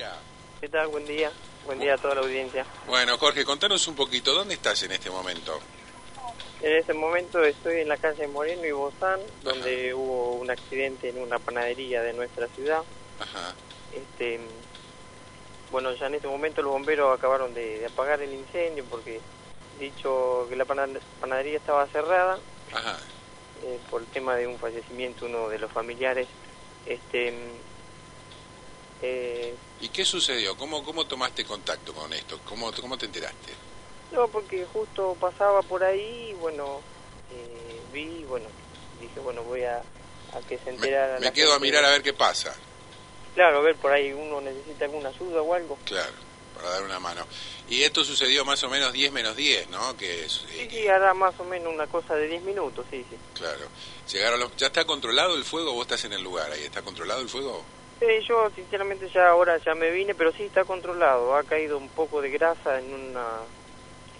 día. ¿Qué tal? Buen día. Buen día a toda la audiencia. Bueno, Jorge, contanos un poquito, ¿dónde estás en este momento? En este momento estoy en la calle Moreno y Bozán, donde hubo un accidente en una panadería de nuestra ciudad. Ajá. Este, bueno, ya en este momento los bomberos acabaron de, de apagar el incendio porque dicho que la pana- panadería estaba cerrada Ajá. eh, por el tema de un fallecimiento uno de los familiares. Este, eh, ¿Y qué sucedió? ¿Cómo, cómo tomaste contacto con esto? ¿Cómo, cómo te enteraste? No, porque justo pasaba por ahí y bueno, eh, vi, bueno, dije, bueno, voy a, a que se enterara. me quedo a mirar a ver qué pasa. Claro, a ver, por ahí uno necesita alguna ayuda o algo. Claro, para dar una mano. Y esto sucedió más o menos 10 menos 10, ¿no? Que es, Sí, eh, sí, hará más o menos una cosa de 10 minutos, sí, sí. Claro. Llegaron los... ¿Ya está controlado el fuego? ¿Vos estás en el lugar ahí? ¿Está controlado el fuego? Sí, yo sinceramente ya ahora ya me vine, pero sí está controlado. Ha caído un poco de grasa en un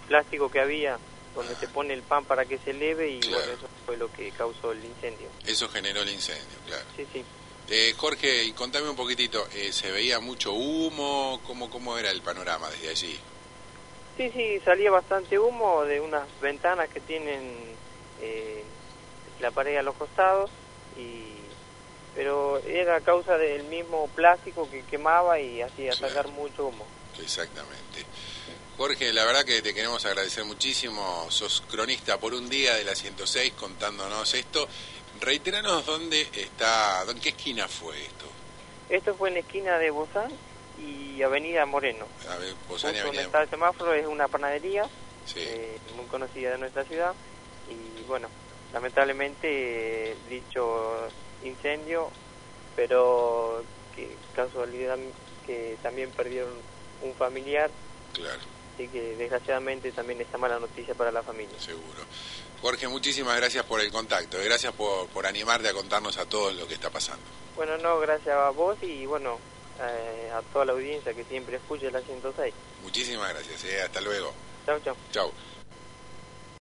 plástico que había donde se pone el pan para que se eleve y Claro. bueno, eso fue lo que causó el incendio. Eso generó el incendio, claro. Sí, sí. Eh, Jorge, y contame un poquitito, eh, ¿se veía mucho humo? ¿Cómo, ¿Cómo era el panorama desde allí? Sí, sí, salía bastante humo de unas ventanas que tienen eh, la pared a los costados, y pero era a causa del mismo plástico que quemaba y hacía Claro. sacar mucho humo. Exactamente. Jorge, la verdad que te queremos agradecer muchísimo. Sos cronista por un día de la 106 contándonos esto. Reiteranos dónde está, en qué esquina fue esto. Esto fue en la esquina de Bozán y Avenida Moreno. A ver, Bozán y Avenida- está el semáforo es una panadería Sí, eh, muy conocida de nuestra ciudad y bueno, lamentablemente eh, dicho incendio, pero que casualidad que también perdieron un familiar, claro, así que desgraciadamente también esta mala noticia para la familia. seguro. Jorge, muchísimas gracias por el contacto. Gracias por, por animarte a contarnos a todos lo que está pasando. Bueno, no, gracias a vos y bueno, eh, a toda la audiencia que siempre escucha la 106. Muchísimas gracias. eh, Hasta luego. Chao, chao. Chau.